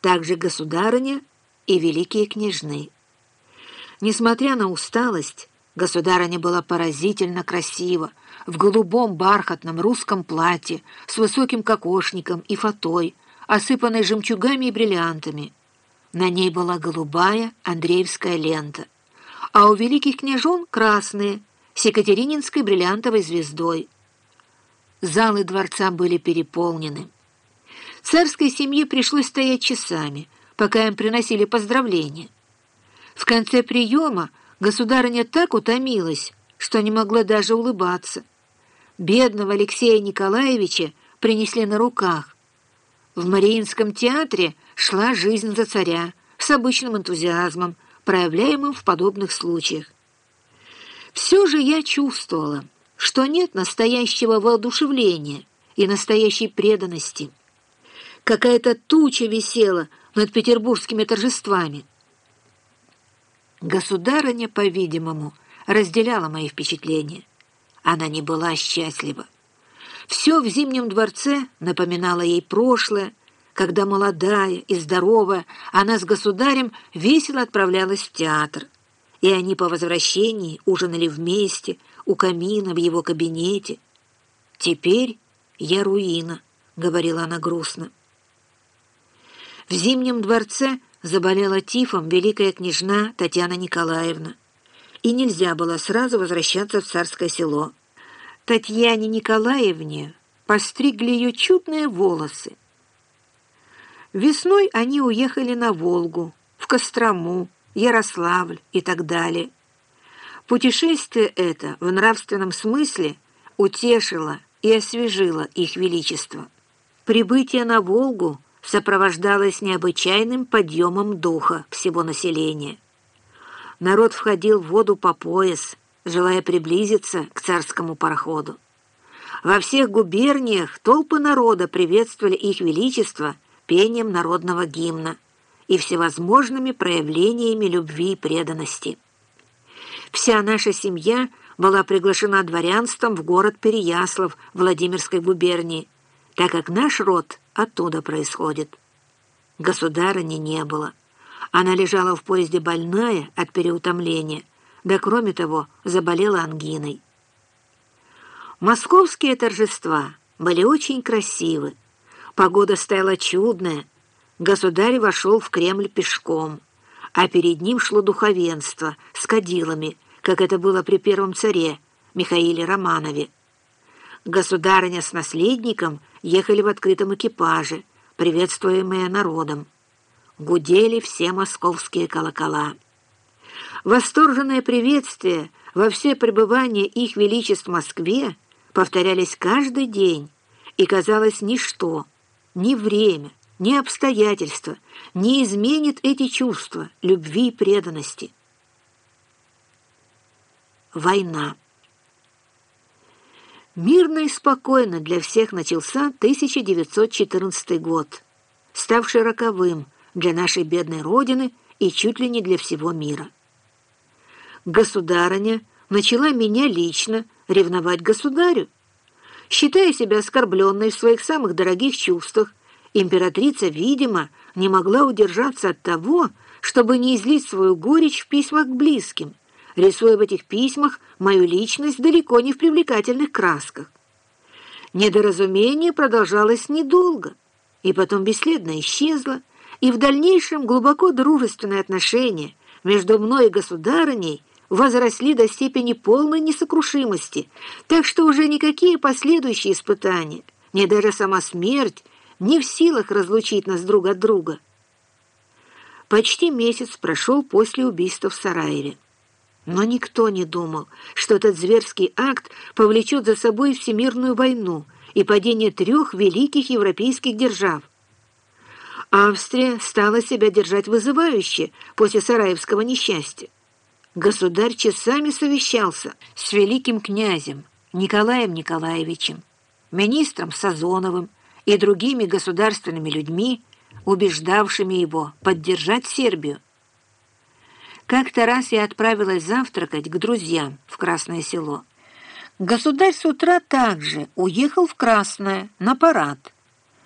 также государыня и великие княжны. Несмотря на усталость, государыня была поразительно красива, в голубом бархатном русском платье с высоким кокошником и фатой, осыпанной жемчугами и бриллиантами. На ней была голубая Андреевская лента, а у великих княжон красные, с Екатерининской бриллиантовой звездой. Залы дворца были переполнены. Царской семье пришлось стоять часами, пока им приносили поздравления. В конце приема государыня так утомилась, что не могла даже улыбаться. Бедного Алексея Николаевича принесли на руках. В Мариинском театре шла жизнь за царя с обычным энтузиазмом, проявляемым в подобных случаях. Все же я чувствовала, что нет настоящего воодушевления и настоящей преданности. Какая-то туча висела над петербургскими торжествами. Государыня, по-видимому, разделяла мои впечатления. Она не была счастлива. Все в Зимнем дворце напоминало ей прошлое, когда молодая и здоровая она с государем весело отправлялась в театр. И они по возвращении ужинали вместе у камина в его кабинете. «Теперь я руина», — говорила она грустно. В Зимнем дворце заболела тифом великая княжна Татьяна Николаевна, и нельзя было сразу возвращаться в царское село. Татьяне Николаевне постригли ее чудные волосы. Весной они уехали на Волгу, в Кострому, Ярославль и так далее. Путешествие это в нравственном смысле утешило и освежило их величество. Прибытие на Волгу сопровождалось необычайным подъемом духа всего населения. Народ входил в воду по пояс, желая приблизиться к царскому пароходу. Во всех губерниях толпы народа приветствовали их величество пением народного гимна и всевозможными проявлениями любви и преданности. Вся наша семья была приглашена дворянством в город Переяслав Владимирской губернии, так как наш род оттуда происходит. Государыни не было. Она лежала в поезде больная от переутомления, да кроме того заболела ангиной. Московские торжества были очень красивы. Погода стояла чудная. Государь вошел в Кремль пешком, а перед ним шло духовенство с кадилами, как это было при первом царе Михаиле Романове. Государыня с наследником ехали в открытом экипаже, приветствуемые народом. Гудели все московские колокола. Восторженное приветствие во все пребывания их величеств в Москве повторялись каждый день, и, казалось, ничто, ни время, ни обстоятельства не изменит эти чувства любви и преданности. Война. Мирно и спокойно для всех начался 1914 год, ставший роковым для нашей бедной Родины и чуть ли не для всего мира. Государыня начала меня лично ревновать государю. Считая себя оскорбленной в своих самых дорогих чувствах, императрица, видимо, не могла удержаться от того, чтобы не излить свою горечь в письмах к близким – рисуя в этих письмах мою личность далеко не в привлекательных красках. Недоразумение продолжалось недолго, и потом бесследно исчезло, и в дальнейшем глубоко дружественные отношения между мной и государыней возросли до степени полной несокрушимости, так что уже никакие последующие испытания, ни даже сама смерть, не в силах разлучить нас друг от друга. Почти месяц прошел после убийства в Сараеве. Но никто не думал, что этот зверский акт повлечет за собой всемирную войну и падение трех великих европейских держав. Австрия стала себя держать вызывающе после Сараевского несчастья. Государь часами совещался с великим князем Николаем Николаевичем, министром Сазоновым и другими государственными людьми, убеждавшими его поддержать Сербию. Как-то раз я отправилась завтракать к друзьям в Красное село. Государь с утра также уехал в Красное на парад.